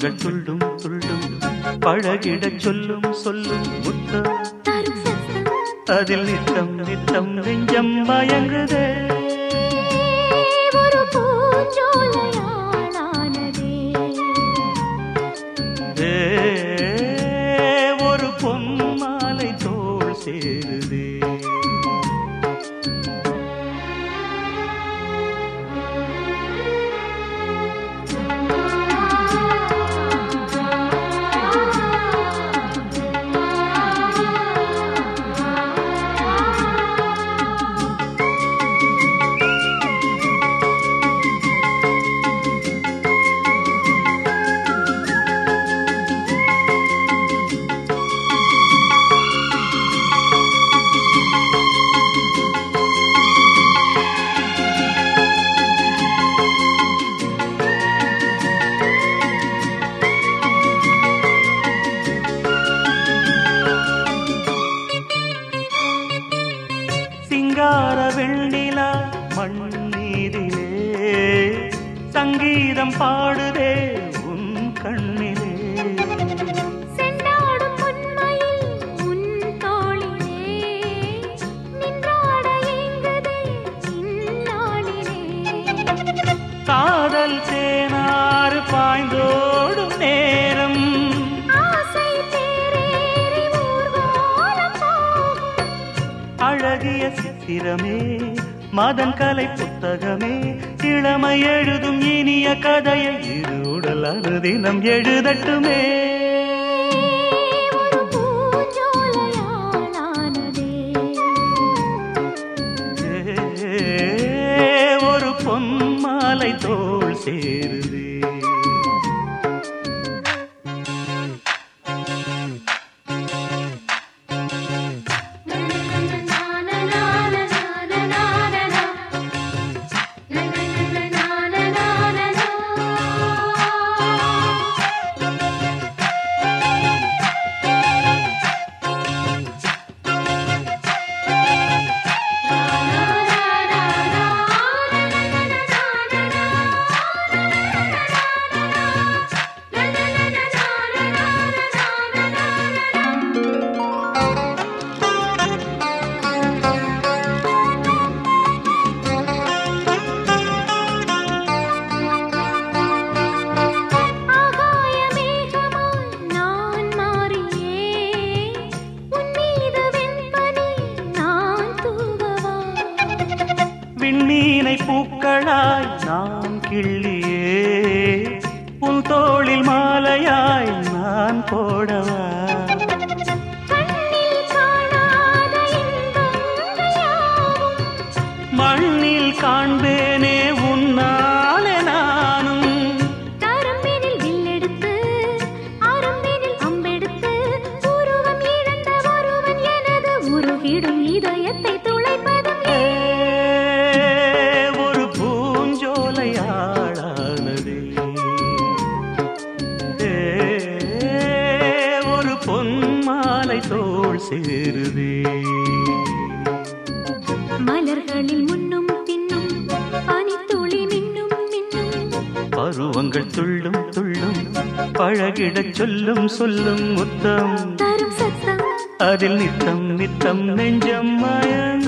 பருவங்கள் துள்ளும் துள்ளும். பழகிடச் சொல்லும் சொல்லும் முத்தம் அதில் நித்தம் நித்தம் நெஞ்சம் மயங்குதே. ஒரு பொன் மாலை தோள் சேருதே. பாடுதே உன் கண்ணிலே. காதல் தேனாறு பாய்ந்தோடும் நேரம். அழகிய சித்திரமே மதன் கலை புத்தகமே இளமை எழுதும் இனிய கதையை இரு உடல் அனுதினம் எழுதட்டுமே. ஒரு பொன் மாலை தோள் சேருதே விண்மீனை பூக்களாய் நாம் கிள்ளியே உன் தோளில் மாலையாய் நான் போடவா? மண்ணில் காண்பேனே பூஞ்சோலையாளானதே ஏ, ஒரு பொன் மாலை தோள் சேருதே. மலர்களில் முன்னும் பின்னும் பனித்துளி மின்னும் மின்னும். பருவங்கள் துள்ளும் துள்ளும் பழகிடச் சொல்லும் சொல்லும் முத்தம். தரும் சத்தம். அதில் நித்தம் நித்தம் நெஞ்சம் மய